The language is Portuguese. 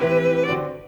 Música